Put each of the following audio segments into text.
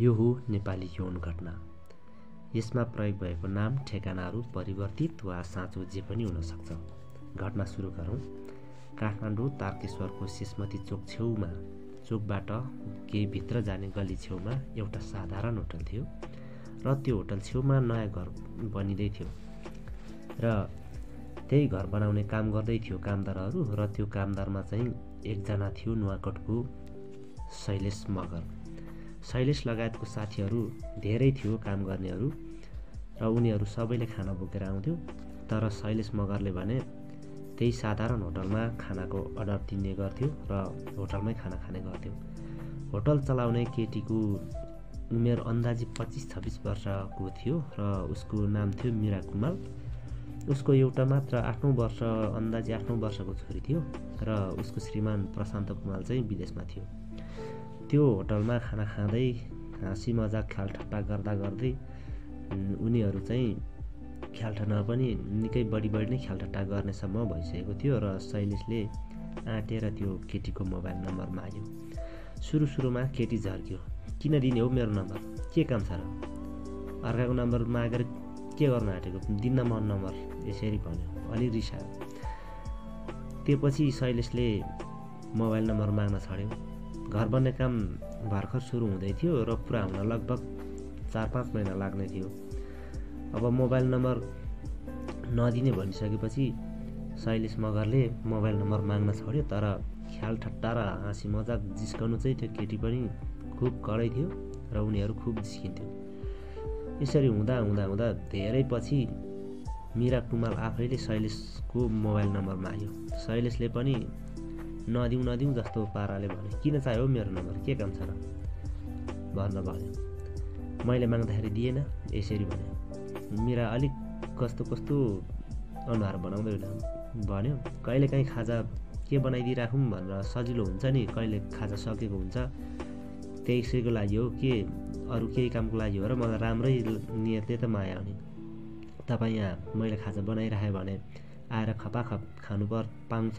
यो हो नेपाली यौन घटना। यसमा प्रयोग भएको नाम ठेगानाहरू परिवर्तित वा साँचो जे पनि हुनसक्छ घटना सुरु गरौँ। काठमाडौँ तारकेश्वरको शिशमती चोक छेउमा चोकबाट केही भित्र जाने गल्ली छेउमा एउटा साधारण होटल थियो र त्यो होटल छेउमा नयाँ घर बनिँदै थियो र त्यही घर बनाउने काम गर्दै थियो कामदारहरू र त्यो कामदारमा चाहिँ एकजना थियो नुवाकोटको शैलेश मगर। शैलेश लगायतको साथीहरू धेरै थियो काम गर्नेहरू र उनीहरू सबैले खाना बोकेर आउँथ्यो। तर शैलेश मगरले भने त्यही साधारण होटलमा खानाको अर्डर दिने गर्थ्यो र होटलमै खाना खाने गर्थ्यो। होटल चलाउने केटीको उमेर अन्दाजी पच्चिस छब्बिस वर्षको थियो र उसको नाम थियो मिरा कुमाल उसको एउटा मात्र आठौँ वर्ष अन्दाजी आठौँ वर्षको छोरी थियो र उसको श्रीमान प्रशान्त कुमाल चाहिँ विदेशमा थियो। त्यो होटलमा खाना खाँदै हाँसी मजाक ख्यालठट्टा गर्दा गर्दै उनीहरू चाहिँ ख्यालठट्टा पनि निकै बढी बढी नै ख्यालठट्टा गर्नेसम्म भइसकेको थियो र शैलेशले आँटेर त्यो केटीको मोबाइल नम्बर माग्यो सुरु सुरुमा केटी झर्क्यो किन दिने हो मेरो नम्बर? के काम छ र? अर्काको नम्बर मागेर के गर्न आँटेको? दिन्न मन नम्बर यसरी भन्यो। अलि रिसायो। त्यो पछि शैलेशले मोबाइल नम्बर माग्न छोड्यो। घर बन्ने काम भर्खर सुरु हुँदै थियो र पुरा हुन लगभग चार पाँच महिना लाग्ने थियो। अब मोबाइल नम्बर नदिने भनिसकेपछि शैलेश मगरले मोबाइल नम्बर माग्न छोड्यो तर ख्याल ठट्टा र हाँसी मजाक जिस्काउनु चाहिँ त्यो केटी पनि खुब कडै थियो र उनीहरू खुब जिस्किन्थ्यो। यसरी हुँदा हुँदा हुँदा धेरै पछि मिरा कुमाल आफैले शैलेशको मोबाइल नम्बर माग्यो। शैलेशले पनि नदिउँ नदिउँ जस्तो पाराले भने किन चाहियो मेरो नम्बर? के काम छ र? भन्न भन्यो। मैले माग्दाखेरि दिएन। यसरी भने मिरा अलिक कस्तो कस्तो अनुहार बनाउँदै भन्यो। कहिले काहीँ खाजा के बनाइदिइराखौँ भनेर सजिलो हुन्छ नि? कहिले खाजा सकेको हुन्छ? त्यसैको लागि हो के? अरू केही कामको लागि हो र मलाई राम्रै नियतले त माया आउने। तपाईँ यहाँ मैले खाजा बनाइराखेँ भने आएर खपाखप खानु पर पाउँछ?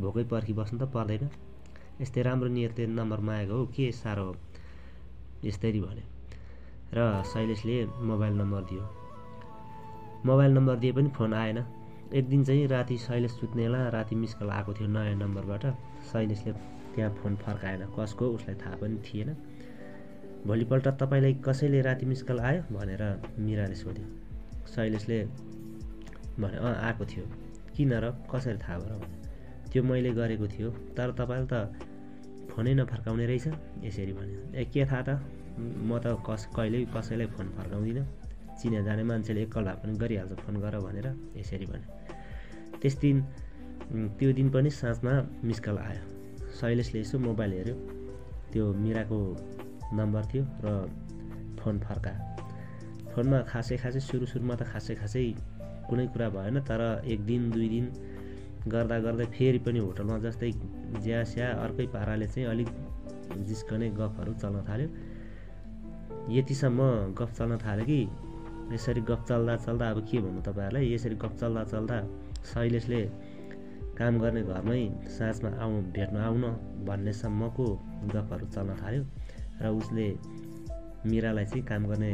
भोकै पर्खिबस्नु त पर्दैन। यस्तै राम्रो नियतले नम्बर मागेको हो के साह्रो हो? यस्तरी भने र शैलेशले मोबाइल नम्बर दियो। मोबाइल नम्बर दिए पनि फोन आएन। एक दिन चाहिँ राति शैलेश सुत्नेला राति मिस कल आएको थियो नयाँ नम्बरबाट। शैलेशले त्यहाँ फोन फर्काएन। कसको? उसलाई थाहा पनि थिएन। भोलिपल्ट तपाईँलाई कसैले राति मिस कल आयो? भनेर मिराले सोध्यो। शैलेशले भने अँ आएको थियो। किन र? कसरी थाहा भएर भने त्यो मैले गरेको थियो। तर तपाईँले त फोनै नफर्काउने रहेछ। यसरी भन्यो। ए के थाहा त? म त कस कहिल्यै कसैलाई फोन फर्काउँदिनँ। चिने जाने मान्छेले एकल भए पनि गरिहाल्छ फोन गर भनेर यसरी भने त्यस दिन त्यो दिन पनि साँझमा मिस कल आयो। शैलेशले यसो मोबाइल हेऱ्यो। त्यो मिराको नम्बर थियो र फोन फर्का। फोनमा खासै खासै सुरु सुरुमा त खासै खासै कुनै कुरा भएन तर एक दिन दुई दिन गर्दा गर्दै फेरि पनि होटलमा जस्तै ज्या स्या अर्कै पाराले चाहिँ अलिक जिस्कने गफहरू चल्न थाल्यो। यतिसम्म गफ चल्न थाल्यो कि यसरी गफ चल्दा चल्दा अब के भन्नु तपाईँहरूलाई? यसरी गफ चल्दा चल्दा शैलेशले काम गर्ने घरमै साँझमा आउनु भेट्न आउन भन्नेसम्मको गफहरू चल्न थाल्यो। र उसले मिरालाई चाहिँ काम गर्ने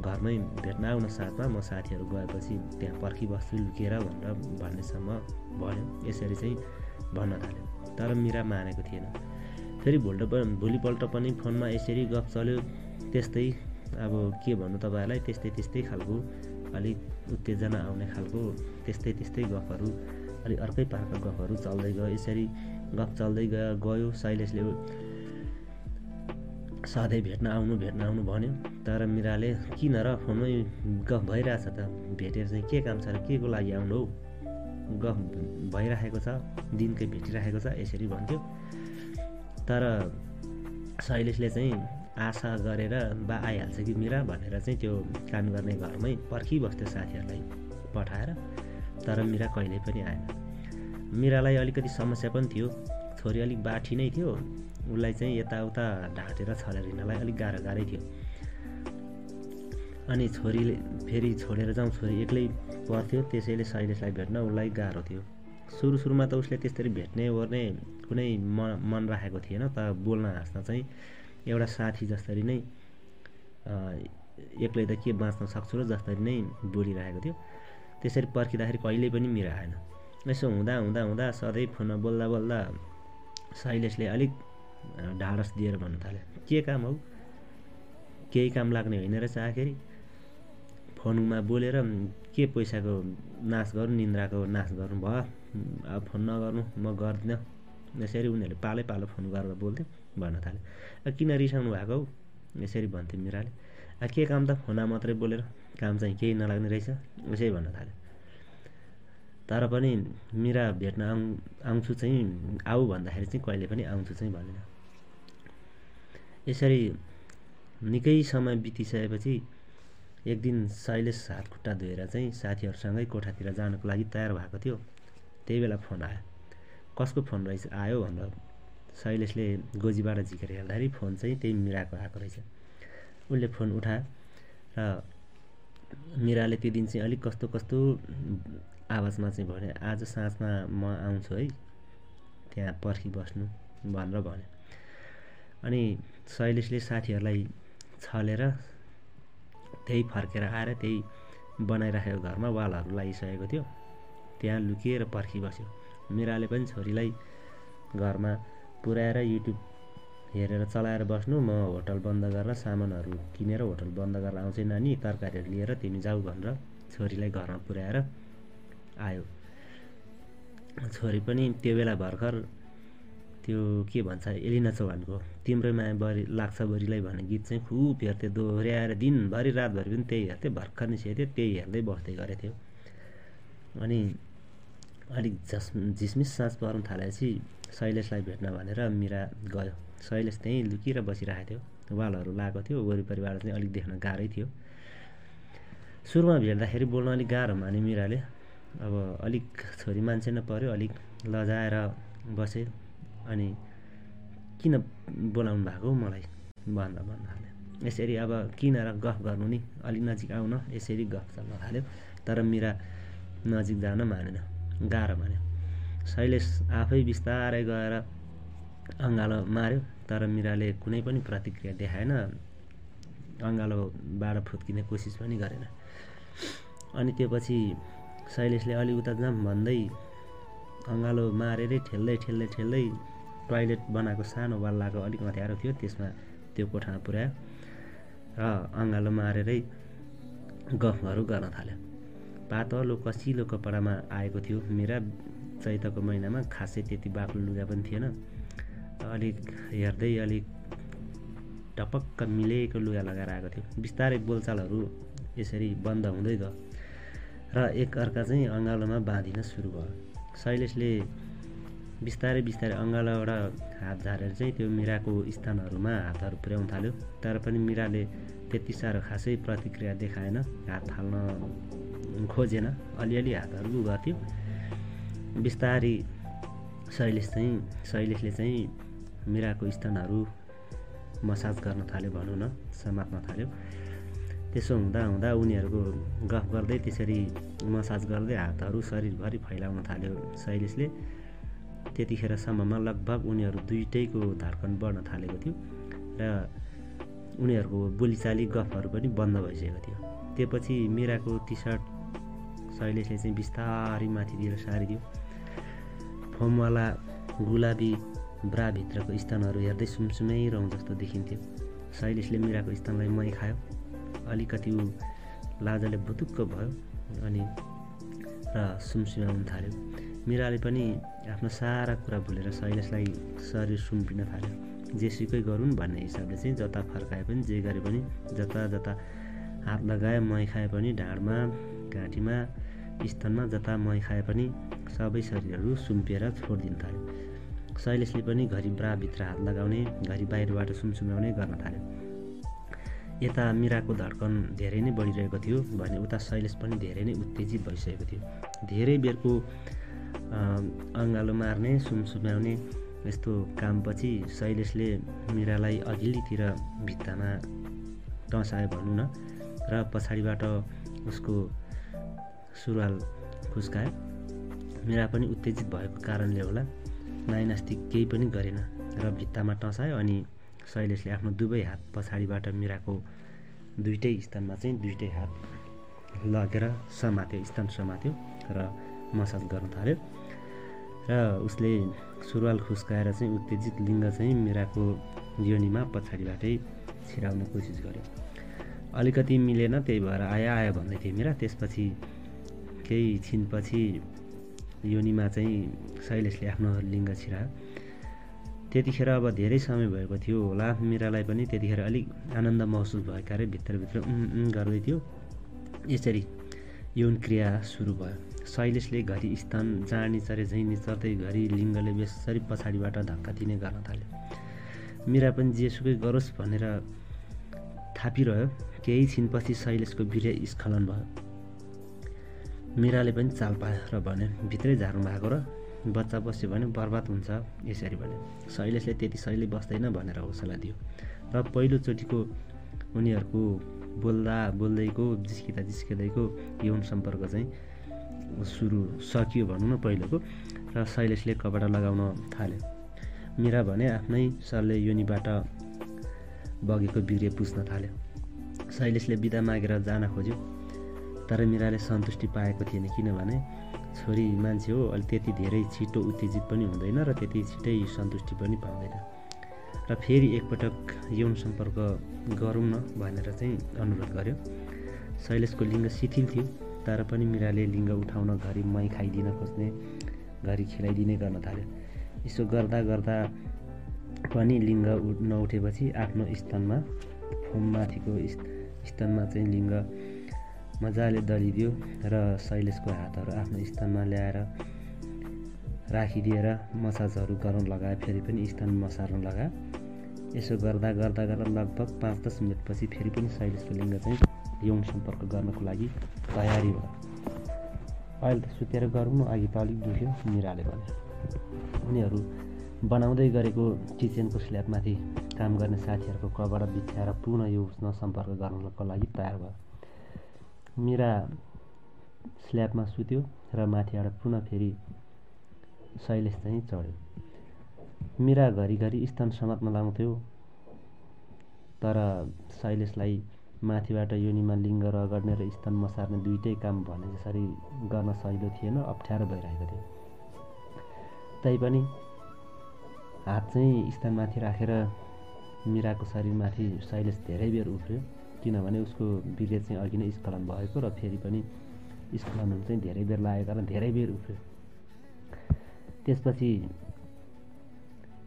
घरमै भेट्न आउन साथमा म साथीहरू गएपछि त्यहाँ पर्खिबस्छु लुकेर भनेर भन्नेसम्म भन्यो। यसरी चाहिँ भन्न थाल्यो। तर मिरा मानेको थिएन। फेरि भोल्ट भोलिपल्ट पनि फोनमा यसरी गफ चल्यो। त्यस्तै अब के भन्नु तपाईँहरूलाई? त्यस्तै त्यस्तै खालको अलिक उत्तेजना आउने खालको त्यस्तै त्यस्तै गफहरू अलिक अर्कै पार्का गफहरू चल्दै गयो। यसरी गफ चल्दै गयो गयो शैलेशले। सधैँ भेट्न आउनु भेट्न आउनु भन्यो। तर मिराले किन र? फोनमै गफ भइरहेछ त। भेटेर चाहिँ के काम छ र के को लागि आउनु हौ? गफ भइराखेको छ दिनकै भेटिराखेको छ यसरी भन्थ्यो। तर शैलेशले चाहिँ आशा गरेर बा आइहाल्छ कि मिरा? भनेर चाहिँ त्यो काम गर्ने घरमै पर्खिबस्थ्यो साथीहरूलाई पठाएर। तर मिरा कहिल्यै पनि आएन। मिरालाई अलिकति समस्या पनि थियो। छोरी अलिक बाठी नै थियो। उसलाई चाहिँ यताउता ढाँटेर छरेर हिँड्नलाई अलिक गाह्रो गाह्रै थियो। अनि छोरीले फेरि छोडेर जाउँ छोरी एक्लै पर्थ्यो त्यसैले शैलेशलाई भेट्न उसलाई गाह्रो थियो। सुरु सुरुमा त उसले त्यसरी भेट्ने ओर्ने कुनै मन मन राखेको थिएन तर बोल्न हाँस्न चाहिँ एउटा साथी जसरी नै एक्लै त के बाँच्न सक्छु र जसरी नै बोलिरहेको थियो। त्यसरी पर्खिँदाखेरि कहिल्यै पनि मिरा आएन यसो हुँदा हुँदा हुँदा सधैँ फोनमा बोल्दा बोल्दा शैलेशले अलिक ढाडस दिएर भन्नु थाल्यो के काम हौ? केही काम लाग्ने होइन रहेछ आखिरी। फोनमा बोलेर के पैसाको नाश गर्नु निन्द्राको नाश गर्नु भयो? अब फोन नगर्नु म गर्दिनँ। यसरी उनीहरूले पालै पालो फोन गरेर बोल्थ्यो भन्न थाल्यो किन रिसाउनु भएको हौ? यसरी भन्थ्यो मिराले। के काम त? फोनमा मात्रै बोलेर काम चाहिँ केही नलाग्ने रहेछ? उसै भन्न थाल्यो तर पनि मिरा भेट्न आउँ आउँछु चाहिँ आऊ भन्दाखेरि चाहिँ कहिले पनि आउँछु चाहिँ भनेन यसरी निकै समय बितिसकेपछि एक दिन शैलेश हात खुट्टा धोएर चाहिँ साथीहरूसँगै कोठातिर जानको लागि तयार भएको थियो। त्यही बेला फोन आयो। कसको फोन रहेछ? आयो? भनेर शैलेशले गोजीबाट झिकेर हेर्दाखेरि फोन चाहिँ त्यही मिराको आएको रहेछ। उसले फोन उठायो र मिराले त्यो दिन चाहिँ अलिक कस्तो कस्तो आवाजमा चाहिँ भने आज साँझमा म आउँछु है त्यहाँ पर्खिबस्नु भनेर भन्यो। अनि शैलेशले साथीहरूलाई छलेर त्यही फर्केर आएर त्यही बनाइराखेको घरमा वालहरू लगाइसकेको थियो। त्यहाँ लुकिएर पर्खिबस्यो। मिराले पनि छोरीलाई घरमा पुऱ्याएर युट्युब हेरेर चलाएर बस्नु म होटल बन्द गरेर सामानहरू किनेर होटल बन्द गरेर आउँछ नानी तरकारीहरू लिएर तिमी जाऊ भनेर छोरीलाई घरमा पुऱ्याएर आयो। छोरी पनि त्यो बेला भर्खर त्यो के भन्छ एलिना चौहानको तिम्रो माया बरी लाग्छ बरीलाई भन्ने गीत चाहिँ खुब हेर्थ्यो दोहोऱ्याएर दिनभरि रातभरि पनि त्यही हेर्थ्यो भर्खर निस्केको थियो त्यही हेर्दै बस्दै गरेको थियो अनि अलिक झस झिसमिस साँझ पर्न थालेपछि शैलेशलाई भेट्न भनेर मिरा गयो। शैलेश त्यहीँ लुकिएर बसिरहेको थियो। वालहरू लगाएको थियो वरिपरिबाट चाहिँ अलिक देख्न गाह्रै थियो। सुरुमा भेट्दाखेरि बोल्न अलिक गाह्रो माने मिराले। अब अलिक छोरी मान्छे नै पऱ्यो अलिक लजाएर बसेँ। अनि किन बोलाउनु भएको मलाई? भन्दा भन्दा थाल्यो यसरी अब किन र गफ गर्नु नि अलिक नजिक आउन यसरी गफ चल्न थाल्यो तर मिरा नजिक जान मानेन गाह्रो मान्यो। शैलेश आफै बिस्तारै गएर अँगालो मार्यो तर मिराले कुनै पनि प्रतिक्रिया देखाएन। अँगालोबाट फुत्किने कोसिस पनि गरेन। अनि त्यो पछि शैलेशले अलि उता जाम भन्दै अँगालो मारेरै ठेल्दै ठेल्दै ठेल्दै टोइलेट बनाएको सानो वाल्लाको अलिक अँध्यारो थियो त्यसमा त्यो कोठामा पुर्यायो र अँगालो मारेरै गफहरू गर्न थाल्यो। पातलो कसिलो कपडामा आएको थियो। मेरा चैतको महिनामा खासै त्यति बाक्लो लुगा पनि थिएन। अलिक हेर्दै अलिक टपक्क मिलेको लुगा लगाएर आएको थियो। बिस्तारै बोलचालहरू यसरी बन्द हुँदै गयो र एकअर्का चाहिँ अँगालोमा बाँधिन सुरु भयो। शैलेशले बिस्तारै बिस्तारै अँगालोबाट हात झारेर चाहिँ त्यो मिराको स्थानहरूमा हातहरू पुर्याउन थाल्यो। तर पनि मिराले त्यति साह्रो खासै प्रतिक्रिया देखाएन हात फाल्न खोजेन अलिअलि हातहरू गर्थ्यो बिस्तारी शैलेश चाहिँ शैलेशले चाहिँ मिराको स्थानहरू मसाज गर्न थाल्यो भनौँ न समात्न थाल्यो। त्यसो हुँदा हुँदा उनीहरूको गफ गर्दै त्यसरी मसाज गर्दै हातहरू शरीरभरि फैलाउन थाल्यो शैलेशले। त्यतिखेरसम्ममा लगभग उनीहरू दुइटैको धड्कन बढ्न थालेको थियो र उनीहरूको बोलीचाली गफहरू पनि बन्द भइसकेको थियो। त्यो पछि मिराको टी सर्ट शैलेशले चाहिँ बिस्तारै माथितिर सारिदियो। फोमवाला गुलाबी ब्राभित्रको स्थानहरू हेर्दै सुमसुमै रहँ जस्तो देखिन्थ्यो। शैलेशले मिराको स्थानलाई मै खायो। अलिकति ऊ लाजाले बुतुक्क भयो अनि र सुमसुमाउन थाल्यो। मिराले पनि आफ्नो सारा कुरा भुलेर शैलेशलाई शरीर सुम्पिन थाल्यो। जेसुकै गरून् भन्ने हिसाबले चाहिँ जता फर्काए पनि जे गरे पनि जता जता हात लगाए मै खाए पनि ढाडमा घाँटीमा स्तनमा जता मै खाए पनि सबै शरीरहरू सुम्पिएर छोडिदिन थाल्यो। शैलेशले पनि घरि ब्राभित्र हात लगाउने घरि बाहिरबाट सुमसुम्याउने गर्न थाल्यो। यता मिराको धड्कन धेरै नै बढिरहेको थियो भने उता शैलेश पनि धेरै नै उत्तेजित भइसकेको थियो। धेरै बेरको अँगालो मार्ने सुमसुम्याउने यस्तो कामपछि शैलेशले मिरालाई अघिल्लीतिर भित्तामा टसायो भनौँ न र पछाडिबाट उसको सुरुवाल खुस्कायो। मिरा पनि उत्तेजित भएको कारणले होला नाइनास्ती केही पनि गरेन र भित्तामा टसायो अनि शैलेशले आफ्नो दुवै हात पछाडिबाट मिराको दुइटै स्थानमा चाहिँ दुइटै हात लगेर समात्यो स्थान समात्यो र मसाज गर्न थाल्यो। र उसले सुरुवाल खुस्काएर चाहिँ उत्तेजित लिङ्ग चाहिँ मिराको योनिमा पछाडिबाटै छिराउने कोसिस गर्यो। अलिकति मिलेन त्यही भएर आयो आयो भन्दै थियो मिरा। त्यसपछि केही छिनपछि योनिमा चाहिँ शैलेशले आफ्नो लिङ्ग छिरायो त्यतिखेर अब धेरै समय भएको थियो होला। मिरालाई पनि त्यतिखेर अलिक आनन्द महसुस भएकाले भित्रभित्र गर्दै थियो। यसरी यौन क्रिया सुरु भयो। शैलेशले घरि स्थान जहाँ निचरे झैँ निचर्दै घरि लिङ्गले बेसरी पछाडिबाट धक्का दिने गर्न थाल्यो मिरा पनि जेसुकै गरोस् भनेर थापिरह्यो। केही छिनपछि शैलेशको वीर्य स्खलन भयो। मिराले पनि चाल पायो र भन्यो भित्रै झार्नु भएको र बच्चा बस्यो भने बर्बाद हुन्छ यसरी भने शैलेशले त्यति शैली बस्दैन भनेर हौसला दियो। र पहिलोचोटिको उनीहरूको बोल्दा बोल्दैको जिस्किँदा जिस्किँदैको यौन सम्पर्क चाहिँ सुरु सकियो भनौँ न पहिलोको र शैलेशले कपडा लगाउन थाल्यो। मिरा भने आफ्नै सरले योनिबाट बगेको बिर्य पुस्न थाल्यो। शैलेशले बिदा मागेर जान खोज्यो। तर मिराले सन्तुष्टि पाएको थिएन किनभने छोरी मान्छे हो अहिले त्यति धेरै छिटो उत्तेजित पनि हुँदैन र त्यति छिटै सन्तुष्टि पनि पाउँदैन। र फेरि एकपटक यौन सम्पर्क गरौँ न भनेर चाहिँ अनुरोध गर्यो। शैलेशको लिङ्ग शिथिल थियो। तर पनि मिराले लिङ्ग उठाउन घरि मै खाइदिन खोज्ने घरि खेलाइदिने गर्न थाल्यो। यसो गर्दा गर्दा पनि लिङ्ग नउठेपछि आफ्नो स्थानमा फोममाथिको स्थानमा चाहिँ लिङ्ग मजाले दलिदियो र शैलेशको हातहरू आफ्नो स्थानमा ल्याएर राखिदिएर मसाजहरू गराउन लगायो फेरि पनि स्थान मसार्न लगायो यसो गर्दा गर्दा गर्दा लगभग पाँच दस मिनटपछि फेरि पनि शैलेशको लिङ्ग चाहिँ यौन सम्पर्क गर्नको लागि तयारी भयो अहिले त सुतेर गरौँ अघि त अलिक दुख्यो मिराले भने उनीहरू बनाउँदै गरेको किचनको स्ल्याबमाथि काम गर्ने साथीहरूको कबाट बिछ्याएर पुनः यो सम्पर्क गर्नको लागि तयार भयो मिरा स्ल्याबमा सुत्यो र माथिबाट पुनः फेरि शैलेश चाहिँ चढ्यो मिरा घरिघरि स्थान समात्न लाउँथ्यो तर शैलेशलाई माथिबाट योनिमा लिङ्ग रगड्ने र स्थान मसार्ने दुइटै काम भने जसरी गर्न सहिलो थिएन अप्ठ्यारो भइरहेको थियो। तैपनि हात चाहिँ स्थानमाथि राखेर मिराको शरीरमाथि शैलेश धेरै बेर उफ्रियो किनभने उसको वीर्य चाहिँ अघि नै स्खलन भएको र फेरि पनि स्खलन हुनु चाहिँ धेरै बेर लागेको कारण धेरै बेर उठ्यो त्यसपछि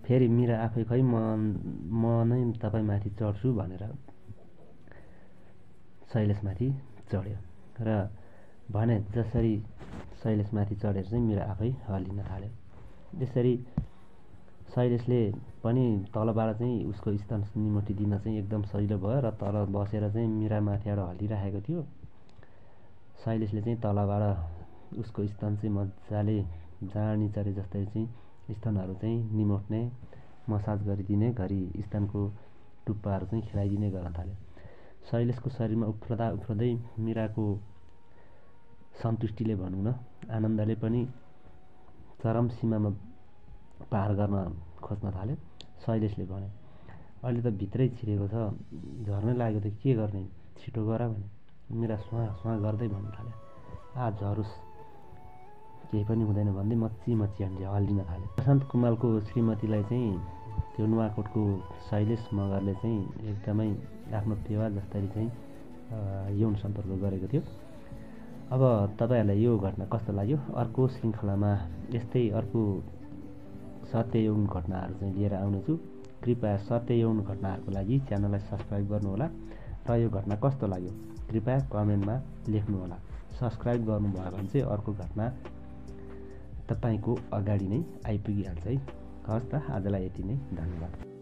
फेरि मिरा आफै खै म म नै तपाईँमाथि चढ्छु भनेर शैलेशमाथि चढ्यो। र भने जसरी शैलेशमाथि चढेर चाहिँ मिरा आफै हल्लिन थाल्यो। यसरी शैलेशले पनि तलबाट चाहिँ उसको स्थान निमोटिदिन चाहिँ एकदम सजिलो भयो र तल बसेर चाहिँ मिरा माथिबाट हल्लिराखेको थियो। शैलेशले चाहिँ तलबाट उसको स्थान चाहिँ मजाले जाँड चरे जस्तै चाहिँ स्थानहरू चाहिँ निमोट्ने मसाज गरिदिने घरि स्थानको टुप्पाहरू चाहिँ खेलाइदिने गर्न थाल्यो। शैलेशको शरीरमा उफ्रदा उफ्रदै मिराको सन्तुष्टिले भनौँ न आनन्दले पनि चरम सीमामा पार गर्न खोज्न थाल्यो। शैलेशले भने अहिले त भित्रै छिरेको छ झर्नै लाग्यो त के गर्ने? छिटो गर भने मेरा सुहाँ सुहाँ गर्दै भन्नु थाल्यो। आ झरोस् केही पनि हुँदैन भन्दै मच्ची मच्ची हाल्छ हल्लिन थाल्यो। प्रशान्त कुमारको श्रीमतीलाई चाहिँ त्यो नुवाकोटको शैलेश मगरले चाहिँ एकदमै आफ्नो पेवा जस्तरी चाहिँ यौन सम्पर्क गरेको थियो। अब तपाईँहरूलाई यो घटना कस्तो लाग्यो? अर्को श्रृङ्खलामा यस्तै अर्को सत्य यौन घटनाहरू चाहिँ लिएर आउनेछु। कृपया सत्य यौन घटनाहरूको लागि च्यानललाई सब्सक्राइब गर्नुहोला र यो घटना कस्तो लाग्यो? कृपया कमेन्टमा लेख्नुहोला। सब्सक्राइब गर्नुभयो भने चाहिँ अर्को घटना तपाईँको अगाडि नै आइपुगिहाल्छ है। हस् त आजलाई यति नै धन्यवाद।